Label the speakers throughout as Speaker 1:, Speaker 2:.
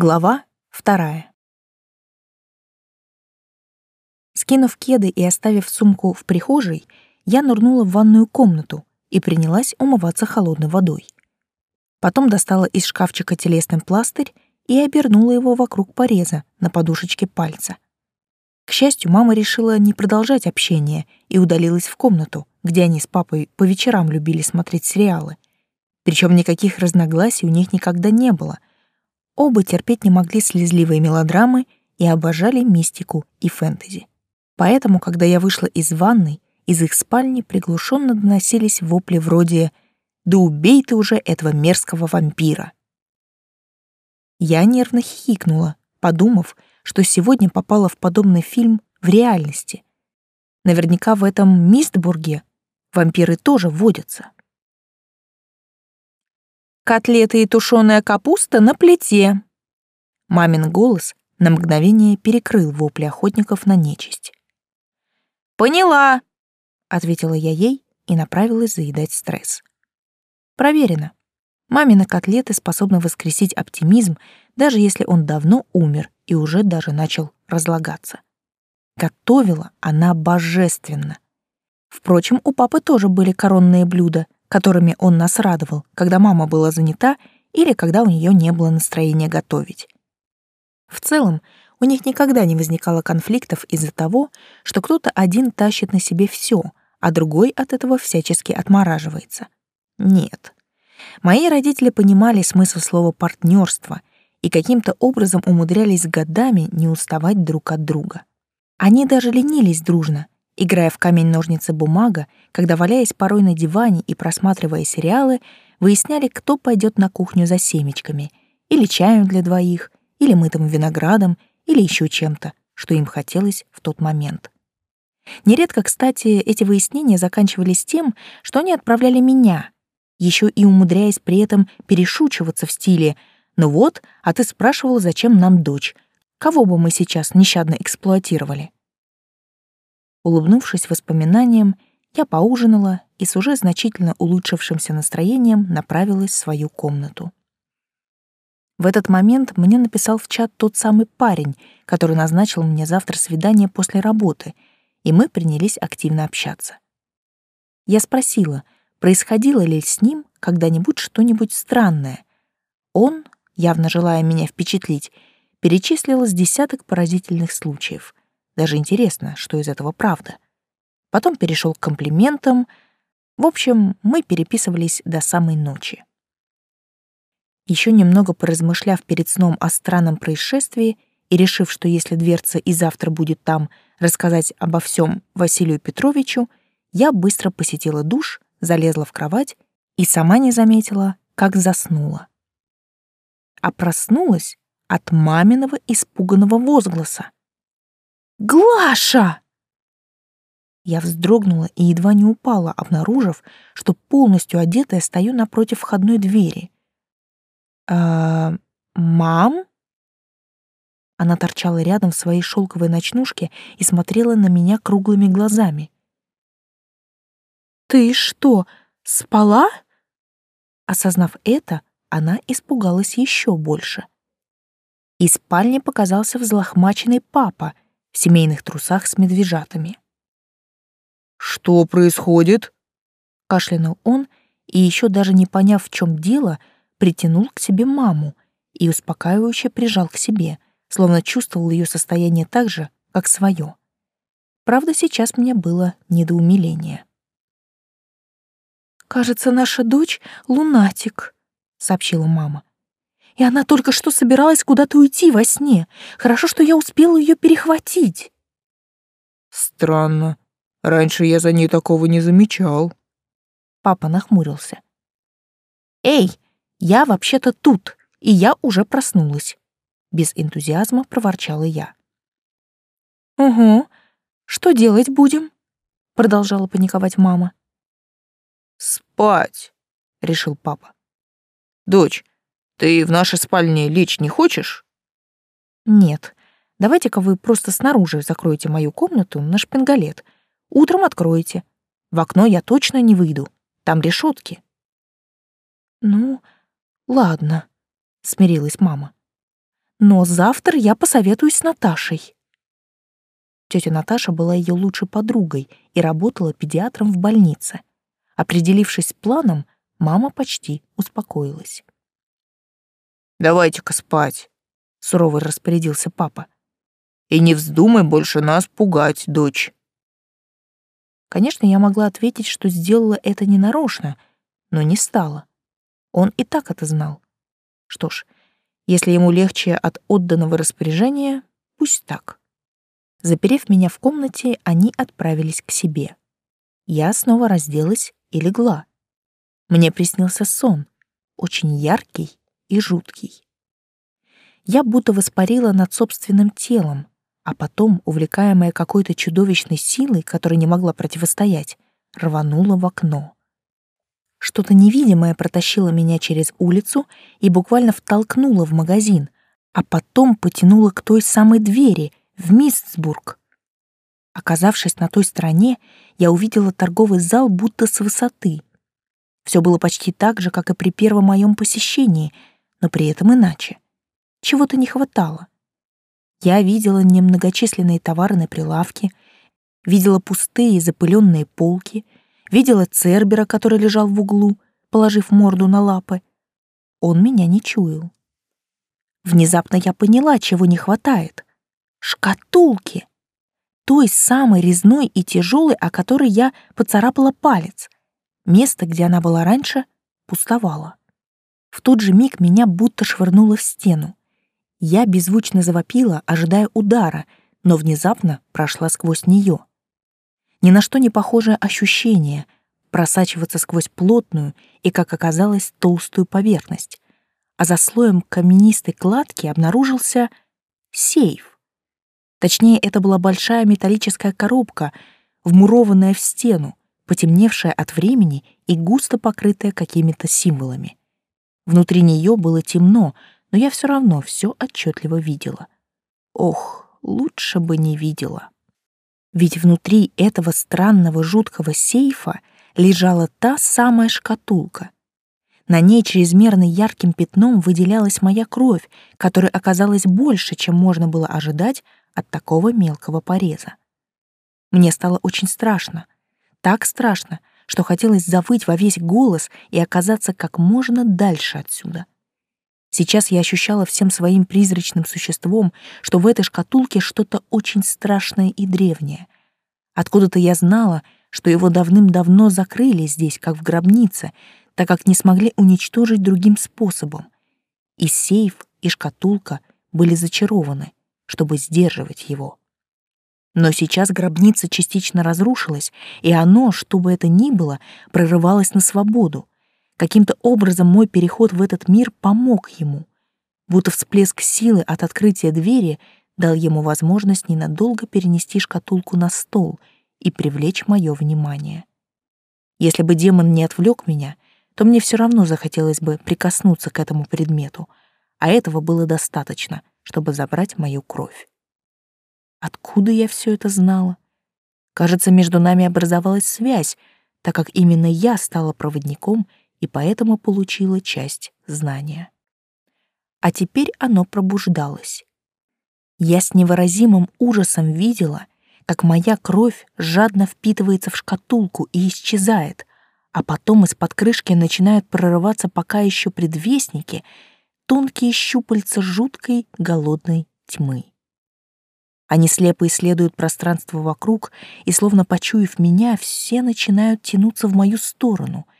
Speaker 1: Глава вторая. Скинув кеды и оставив сумку в прихожей, я нырнула в ванную комнату и принялась умываться холодной водой. Потом достала из шкафчика телесный пластырь и обернула его вокруг пореза на подушечке пальца. К счастью, мама решила не продолжать общение и удалилась в комнату, где они с папой по вечерам любили смотреть сериалы. Причем никаких разногласий у них никогда не было — Оба терпеть не могли слезливые мелодрамы и обожали мистику и фэнтези. Поэтому, когда я вышла из ванной, из их спальни приглушенно доносились вопли вроде «Да убей ты уже этого мерзкого вампира!». Я нервно хихикнула, подумав, что сегодня попала в подобный фильм в реальности. Наверняка в этом Мистбурге вампиры тоже водятся. Котлеты и тушеная капуста на плите. Мамин голос на мгновение перекрыл вопли охотников на нечисть. Поняла, ответила я ей и направилась заедать стресс. Проверено. Мамины котлеты способны воскресить оптимизм, даже если он давно умер и уже даже начал разлагаться. Готовила она божественно. Впрочем, у папы тоже были коронные блюда — которыми он нас радовал, когда мама была занята или когда у нее не было настроения готовить. В целом, у них никогда не возникало конфликтов из-за того, что кто-то один тащит на себе все, а другой от этого всячески отмораживается. Нет. Мои родители понимали смысл слова партнерство и каким-то образом умудрялись годами не уставать друг от друга. Они даже ленились дружно — играя в камень-ножницы-бумага, когда, валяясь порой на диване и просматривая сериалы, выясняли, кто пойдет на кухню за семечками, или чаем для двоих, или мытым виноградом, или еще чем-то, что им хотелось в тот момент. Нередко, кстати, эти выяснения заканчивались тем, что они отправляли меня, еще и умудряясь при этом перешучиваться в стиле «Ну вот, а ты спрашивал, зачем нам дочь? Кого бы мы сейчас нещадно эксплуатировали?» Улыбнувшись воспоминаниям, я поужинала и с уже значительно улучшившимся настроением направилась в свою комнату. В этот момент мне написал в чат тот самый парень, который назначил мне завтра свидание после работы, и мы принялись активно общаться. Я спросила, происходило ли с ним когда-нибудь что-нибудь странное. Он, явно желая меня впечатлить, перечислил с десяток поразительных случаев. Даже интересно, что из этого правда. Потом перешел к комплиментам. В общем, мы переписывались до самой ночи. Еще немного поразмышляв перед сном о странном происшествии и решив, что если дверца и завтра будет там, рассказать обо всем Василию Петровичу, я быстро посетила душ, залезла в кровать и сама не заметила, как заснула. А проснулась от маминого испуганного возгласа. Глаша!» Я вздрогнула и едва не упала, обнаружив, что полностью одетая стою напротив входной двери. «А, мам?» Она торчала рядом в своей шелковой ночнушке и смотрела на меня круглыми глазами. «Ты что, спала?» Осознав это, она испугалась еще больше. Из спальни показался взлохмаченный папа — в семейных трусах с медвежатами. «Что происходит?» — кашлянул он, и еще даже не поняв, в чем дело, притянул к себе маму и успокаивающе прижал к себе, словно чувствовал ее состояние так же, как свое. Правда, сейчас мне было недоумиление. «Кажется, наша дочь — лунатик», — сообщила мама и она только что собиралась куда-то уйти во сне. Хорошо, что я успела ее перехватить.
Speaker 2: Странно. Раньше я за ней такого не замечал.
Speaker 1: Папа нахмурился. Эй, я вообще-то тут, и я уже проснулась. Без энтузиазма проворчала я. Угу. Что делать будем? Продолжала паниковать мама.
Speaker 2: Спать, решил папа. Дочь, ты в нашей спальне лечь не хочешь?
Speaker 1: Нет. Давайте-ка вы просто снаружи закроете мою комнату на шпингалет. Утром откроете. В окно я точно не выйду. Там решетки. Ну, ладно, смирилась мама. но завтра я посоветуюсь с Наташей. Тетя Наташа была ее лучшей подругой и работала педиатром в больнице. Определившись планом, мама почти успокоилась.
Speaker 2: «Давайте-ка спать», — сурово распорядился папа. «И не вздумай больше нас пугать, дочь».
Speaker 1: Конечно, я могла ответить, что сделала это ненарочно, но не стала. Он и так это знал. Что ж, если ему легче от отданного распоряжения, пусть так. Заперев меня в комнате, они отправились к себе. Я снова разделась и легла. Мне приснился сон, очень яркий и жуткий. Я будто воспарила над собственным телом, а потом, увлекаемая какой-то чудовищной силой, которой не могла противостоять, рванула в окно. Что-то невидимое протащило меня через улицу и буквально втолкнуло в магазин, а потом потянуло к той самой двери, в Мистсбург. Оказавшись на той стороне, я увидела торговый зал будто с высоты. Все было почти так же, как и при первом моем посещении, но при этом иначе. Чего-то не хватало. Я видела немногочисленные товары на прилавке, видела пустые запыленные полки, видела Цербера, который лежал в углу, положив морду на лапы. Он меня не чуял. Внезапно я поняла, чего не хватает. Шкатулки! Той самой резной и тяжелой, о которой я поцарапала палец. Место, где она была раньше, пустовало. В тот же миг меня будто швырнуло в стену. Я беззвучно завопила, ожидая удара, но внезапно прошла сквозь нее. Ни на что не похожее ощущение просачиваться сквозь плотную и, как оказалось, толстую поверхность, а за слоем каменистой кладки обнаружился сейф. Точнее, это была большая металлическая коробка, вмурованная в стену, потемневшая от времени и густо покрытая какими-то символами. Внутри нее было темно, но я все равно все отчетливо видела. Ох, лучше бы не видела. Ведь внутри этого странного жуткого сейфа лежала та самая шкатулка. На ней чрезмерно ярким пятном выделялась моя кровь, которая оказалась больше, чем можно было ожидать от такого мелкого пореза. Мне стало очень страшно. Так страшно, что хотелось завыть во весь голос и оказаться как можно дальше отсюда. Сейчас я ощущала всем своим призрачным существом, что в этой шкатулке что-то очень страшное и древнее. Откуда-то я знала, что его давным-давно закрыли здесь, как в гробнице, так как не смогли уничтожить другим способом. И сейф, и шкатулка были зачарованы, чтобы сдерживать его. Но сейчас гробница частично разрушилась, и оно, что бы это ни было, прорывалось на свободу, Каким-то образом мой переход в этот мир помог ему, будто всплеск силы от открытия двери дал ему возможность ненадолго перенести шкатулку на стол и привлечь мое внимание. Если бы демон не отвлек меня, то мне все равно захотелось бы прикоснуться к этому предмету, а этого было достаточно, чтобы забрать мою кровь. Откуда я все это знала? Кажется, между нами образовалась связь, так как именно я стала проводником и поэтому получила часть знания. А теперь оно пробуждалось. Я с невыразимым ужасом видела, как моя кровь жадно впитывается в шкатулку и исчезает, а потом из-под крышки начинают прорываться пока еще предвестники, тонкие щупальца жуткой голодной тьмы. Они слепо исследуют пространство вокруг, и, словно почуяв меня, все начинают тянуться в мою сторону —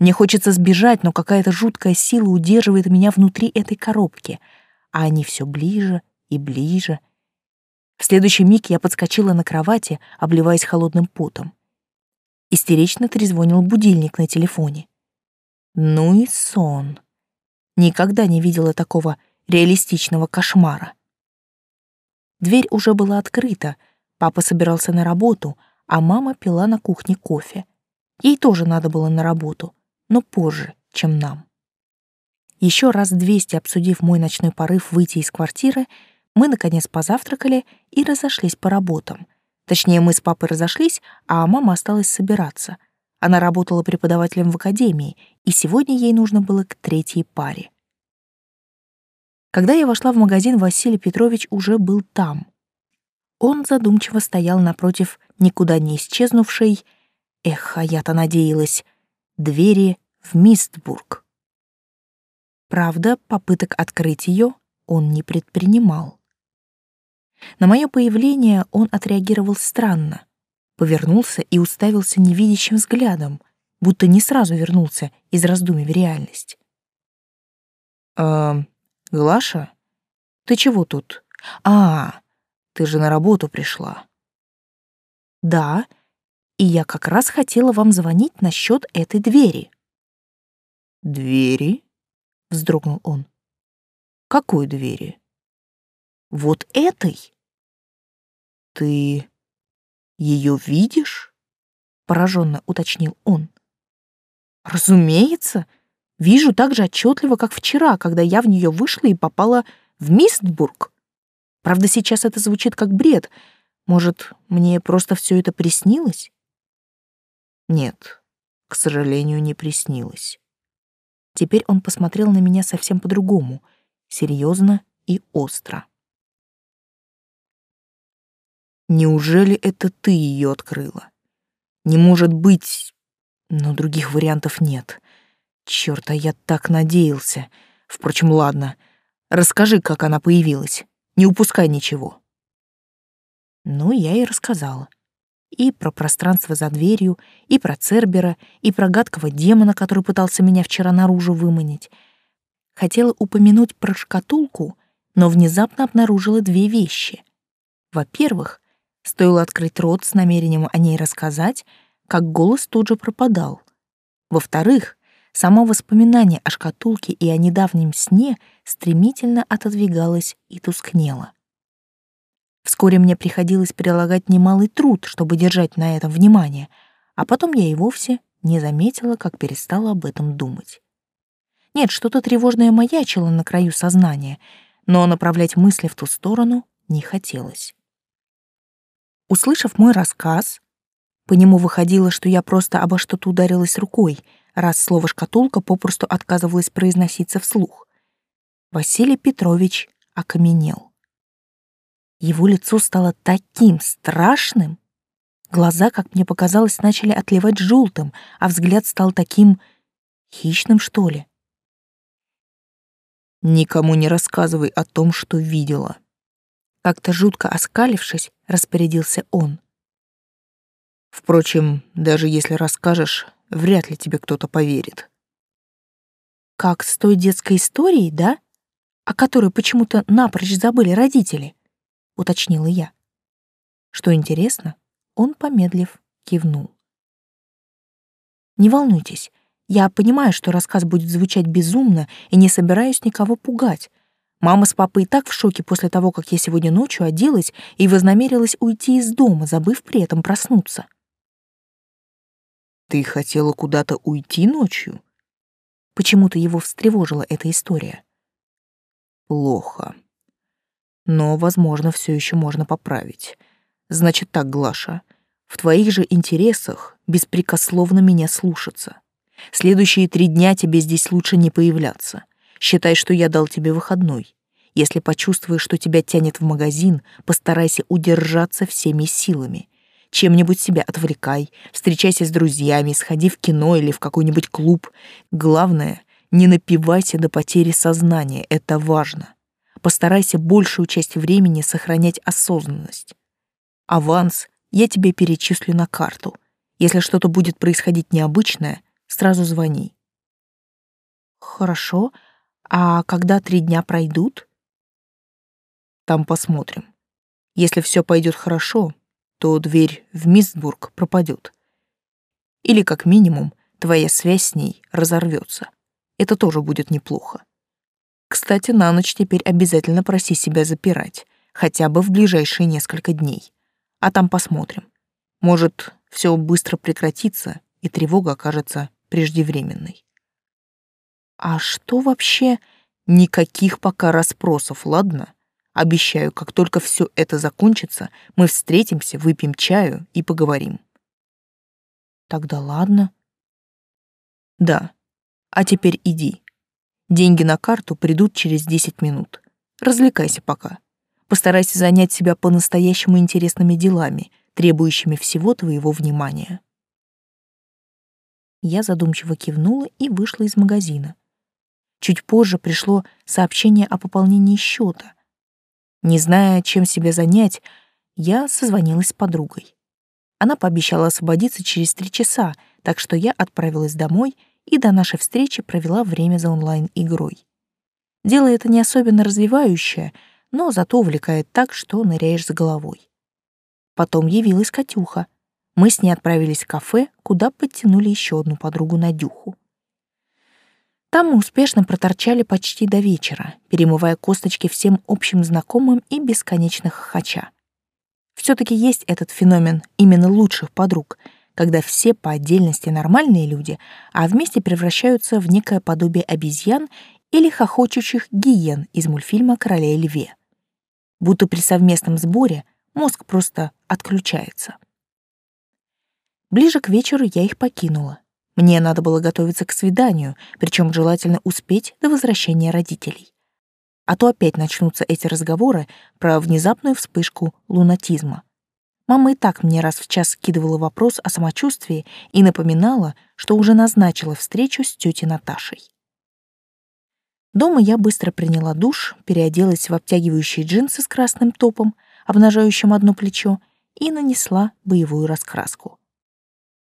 Speaker 1: мне хочется сбежать, но какая-то жуткая сила удерживает меня внутри этой коробки, а они все ближе и ближе. В следующий миг я подскочила на кровати, обливаясь холодным потом. Истерично трезвонил будильник на телефоне. Ну и сон. Никогда не видела такого реалистичного кошмара. Дверь уже была открыта, папа собирался на работу, а мама пила на кухне кофе. Ей тоже надо было на работу — но позже, чем нам. Еще раз двести обсудив мой ночной порыв выйти из квартиры, мы, наконец, позавтракали и разошлись по работам. Точнее, мы с папой разошлись, а мама осталась собираться. Она работала преподавателем в академии, и сегодня ей нужно было к третьей паре. Когда я вошла в магазин, Василий Петрович уже был там. Он задумчиво стоял напротив никуда не исчезнувшей, эх, а я-то надеялась, двери в Мистбург. Правда, попыток открыть ее он не предпринимал. На мое появление он отреагировал странно, повернулся и уставился невидящим взглядом, будто не сразу вернулся из раздумий в реальность.
Speaker 2: «Э, Глаша, ты чего тут? А, ты же на работу пришла».
Speaker 1: «Да, и я как раз хотела вам звонить насчет этой двери».
Speaker 2: «Двери?» — вздрогнул он. «Какой двери?»
Speaker 1: «Вот этой».
Speaker 2: «Ты ее видишь?» — пораженно уточнил он.
Speaker 1: «Разумеется. Вижу так же отчетливо, как вчера, когда я в нее вышла и попала в Мистбург. Правда, сейчас это звучит как бред. Может, мне просто все это приснилось?»
Speaker 2: «Нет, к сожалению, не приснилось».
Speaker 1: Теперь он посмотрел на меня совсем по-другому, серьезно и остро.
Speaker 2: Неужели это ты ее открыла? Не может быть, но других вариантов нет. Чёрт, а я так надеялся. Впрочем, ладно. Расскажи, как она появилась. Не упускай ничего.
Speaker 1: Ну, я и рассказала и про пространство за дверью, и про Цербера, и про гадкого демона, который пытался меня вчера наружу выманить. Хотела упомянуть про шкатулку, но внезапно обнаружила две вещи. Во-первых, стоило открыть рот с намерением о ней рассказать, как голос тут же пропадал. Во-вторых, само воспоминание о шкатулке и о недавнем сне стремительно отодвигалось и тускнело. Вскоре мне приходилось прилагать немалый труд, чтобы держать на этом внимание, а потом я и вовсе не заметила, как перестала об этом думать. Нет, что-то тревожное маячило на краю сознания, но направлять мысли в ту сторону не хотелось. Услышав мой рассказ, по нему выходило, что я просто обо что-то ударилась рукой, раз слово «шкатулка» попросту отказывалось произноситься вслух. Василий Петрович окаменел. Его лицо стало таким страшным. Глаза, как мне показалось, начали отливать желтым, а взгляд стал таким хищным, что ли.
Speaker 2: Никому не рассказывай о том, что видела.
Speaker 1: Как-то жутко оскалившись, распорядился он.
Speaker 2: Впрочем, даже если расскажешь, вряд ли тебе кто-то поверит.
Speaker 1: Как с той детской историей, да? О которой почему-то напрочь забыли родители уточнила я. Что интересно, он, помедлив, кивнул. Не волнуйтесь, я понимаю, что рассказ будет звучать безумно и не собираюсь никого пугать. Мама с папой и так в шоке после того, как я сегодня ночью оделась и вознамерилась уйти из дома, забыв при этом проснуться.
Speaker 2: Ты хотела куда-то уйти ночью?
Speaker 1: Почему-то его встревожила эта история.
Speaker 2: Плохо но, возможно, все еще можно поправить. Значит так, Глаша, в твоих же интересах беспрекословно меня слушаться. Следующие три дня тебе здесь лучше не появляться. Считай, что я дал тебе выходной. Если почувствуешь, что тебя тянет в магазин, постарайся удержаться всеми силами. Чем-нибудь себя отвлекай, встречайся с друзьями, сходи в кино или в какой-нибудь клуб. Главное, не напивайся до потери сознания, это важно. Постарайся большую часть времени сохранять осознанность. Аванс я тебе перечислю на карту. Если что-то будет происходить необычное, сразу звони.
Speaker 1: Хорошо. А когда три дня пройдут?
Speaker 2: Там посмотрим. Если все пойдет хорошо, то дверь в Мистбург пропадет. Или, как минимум, твоя связь с ней разорвется. Это тоже будет неплохо. Кстати, на ночь теперь обязательно проси себя запирать, хотя бы в ближайшие несколько дней. А там посмотрим. Может, все быстро прекратится, и тревога окажется преждевременной.
Speaker 1: А что вообще?
Speaker 2: Никаких пока расспросов, ладно? Обещаю, как только все это закончится, мы встретимся, выпьем чаю и поговорим.
Speaker 1: Тогда ладно.
Speaker 2: Да. А теперь иди. Деньги на карту придут через 10 минут. Развлекайся пока. Постарайся занять себя по-настоящему интересными делами, требующими всего твоего внимания. Я задумчиво кивнула и вышла из магазина. Чуть позже пришло сообщение о пополнении счета. Не зная, чем себя занять, я созвонилась с подругой. Она пообещала освободиться через три часа, так что я отправилась домой и до нашей встречи провела время за онлайн-игрой. Дело это не особенно развивающее, но зато увлекает так, что ныряешь за головой. Потом явилась Катюха. Мы с ней отправились в кафе, куда подтянули еще одну подругу Надюху. Там мы успешно проторчали почти до вечера, перемывая косточки всем общим знакомым и бесконечно хохоча. все таки есть этот феномен именно лучших подруг, когда все по отдельности нормальные люди, а вместе превращаются в некое подобие обезьян или хохочущих гиен из мультфильма «Короля и льве». Будто при совместном сборе мозг просто отключается. Ближе к вечеру я их покинула. Мне надо было готовиться к свиданию, причем желательно успеть до возвращения родителей. А то опять начнутся эти разговоры про внезапную вспышку лунатизма. Мама и так мне раз в час скидывала вопрос о самочувствии и напоминала, что уже назначила встречу с тетей Наташей. Дома я быстро приняла душ, переоделась в обтягивающие джинсы с красным топом, обнажающим одно плечо, и нанесла боевую раскраску.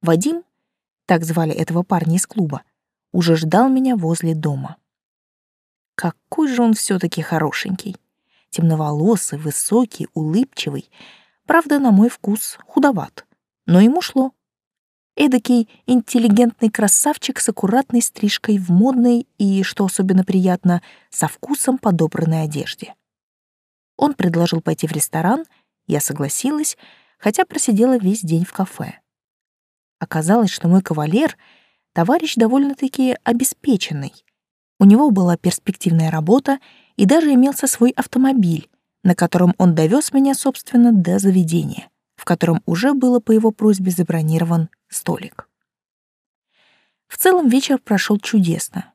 Speaker 2: Вадим так звали этого парня из клуба, уже ждал меня возле дома. Какой же он все таки хорошенький. Темноволосый, высокий, улыбчивый. Правда, на мой вкус худоват, но ему шло. Эдакий интеллигентный красавчик с аккуратной стрижкой в модной и, что особенно приятно, со вкусом подобранной одежде. Он предложил пойти в ресторан, я согласилась, хотя просидела весь день в кафе. Оказалось, что мой кавалер — товарищ довольно-таки обеспеченный. У него была перспективная работа и даже имелся свой автомобиль, на котором он довез меня, собственно, до заведения, в котором уже было по его просьбе забронирован столик. В целом вечер прошел чудесно.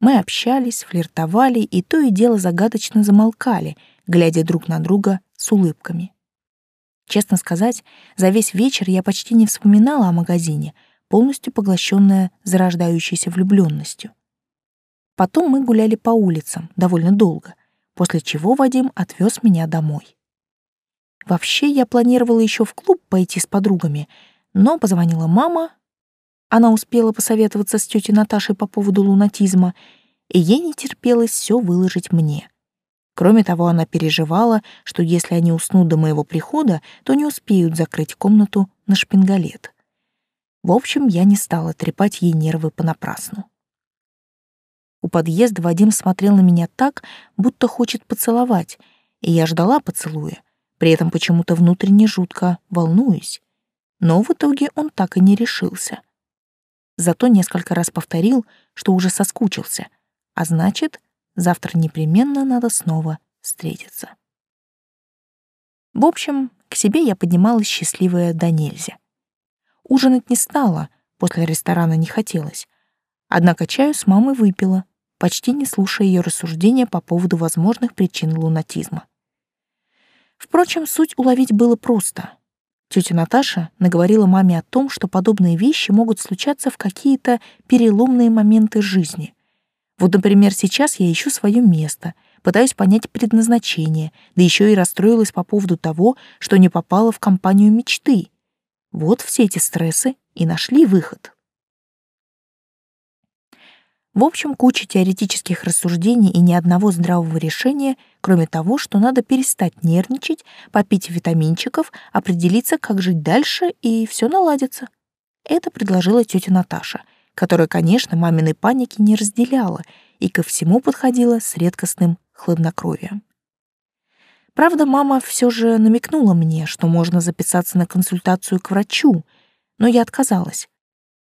Speaker 2: Мы общались, флиртовали и то и дело загадочно замолкали, глядя друг на друга с улыбками. Честно сказать, за весь вечер я почти не вспоминала о магазине, полностью поглощенная зарождающейся влюбленностью. Потом мы гуляли по улицам довольно долго, после чего Вадим отвез меня домой. Вообще, я планировала еще в клуб пойти с подругами, но позвонила мама. Она успела посоветоваться с тетей Наташей по поводу лунатизма, и ей не терпелось все выложить мне. Кроме того, она переживала, что если они уснут до моего прихода, то не успеют закрыть комнату на шпингалет. В общем, я не стала трепать ей нервы понапрасну. У подъезда Вадим смотрел на меня так, будто хочет поцеловать, и я ждала поцелуя, при этом почему-то внутренне жутко волнуюсь. Но в итоге он так и не решился. Зато несколько раз повторил, что уже соскучился, а значит, Завтра непременно надо снова встретиться. В общем, к себе я поднималась счастливая до нельзя. Ужинать не стала, после ресторана не хотелось. Однако чаю с мамой выпила, почти не слушая ее рассуждения по поводу возможных причин лунатизма. Впрочем, суть уловить было просто. Тетя Наташа наговорила маме о том, что подобные вещи могут случаться в какие-то переломные моменты жизни — вот, например, сейчас я ищу свое место, пытаюсь понять предназначение, да еще и расстроилась по поводу того, что не попала в компанию мечты. Вот все эти стрессы и нашли выход. В общем, куча теоретических рассуждений и ни одного здравого решения, кроме того, что надо перестать нервничать, попить витаминчиков, определиться, как жить дальше, и все наладится. Это предложила тетя Наташа — которая, конечно, маминой паники не разделяла и ко всему подходила с редкостным хладнокровием. Правда, мама все же намекнула мне, что можно записаться на консультацию к врачу, но я отказалась,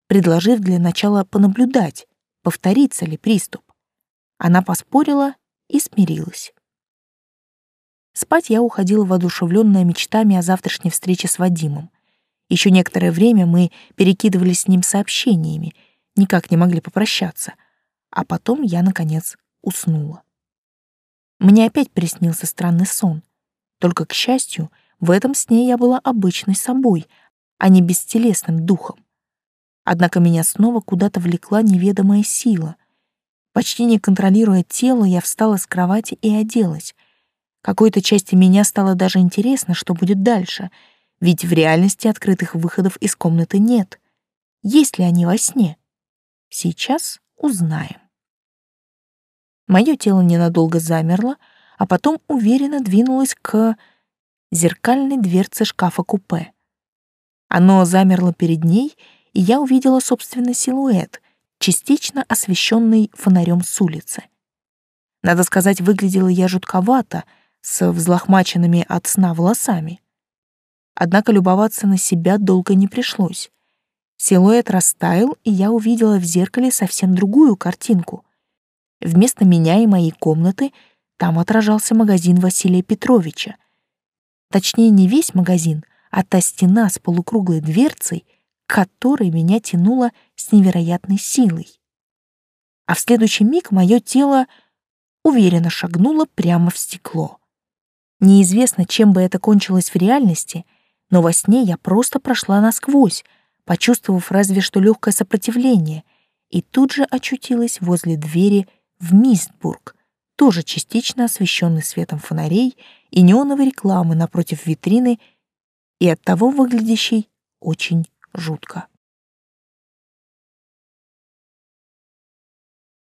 Speaker 2: предложив для начала понаблюдать, повторится ли приступ. Она поспорила и смирилась. Спать я уходила воодушевленная мечтами о завтрашней встрече с Вадимом. Еще некоторое время мы перекидывались с ним сообщениями — никак не могли попрощаться.
Speaker 1: а потом я, наконец, уснула. Мне опять приснился странный сон. Только, к счастью, в этом сне я была обычной собой, а не бестелесным духом. Однако меня снова куда-то влекла неведомая сила. Почти не контролируя тело, я встала с кровати и оделась. Какой-то части меня стало даже интересно, что будет дальше, ведь в реальности открытых выходов из комнаты нет. Есть ли они во сне? Сейчас узнаем. Мое тело ненадолго замерло, а потом уверенно двинулось к зеркальной дверце шкафа-купе. Оно замерло перед ней, и я увидела собственный силуэт, частично освещенный фонарем с улицы. Надо сказать, выглядела я жутковато, с взлохмаченными от сна волосами. Однако любоваться на себя долго не пришлось. Силуэт растаял, и я увидела в зеркале совсем другую картинку. Вместо меня и моей комнаты там отражался магазин Василия Петровича. Точнее, не весь магазин, а та стена с полукруглой дверцей, которой меня тянуло с невероятной силой. А в следующий миг мое тело уверенно шагнуло прямо в стекло. Неизвестно, чем бы это кончилось в реальности, но во сне я просто прошла насквозь, почувствовав разве что легкое сопротивление, и тут же очутилась возле двери в Мистбург, тоже частично освещенный светом фонарей и неоновой рекламы напротив витрины и оттого выглядящий очень жутко.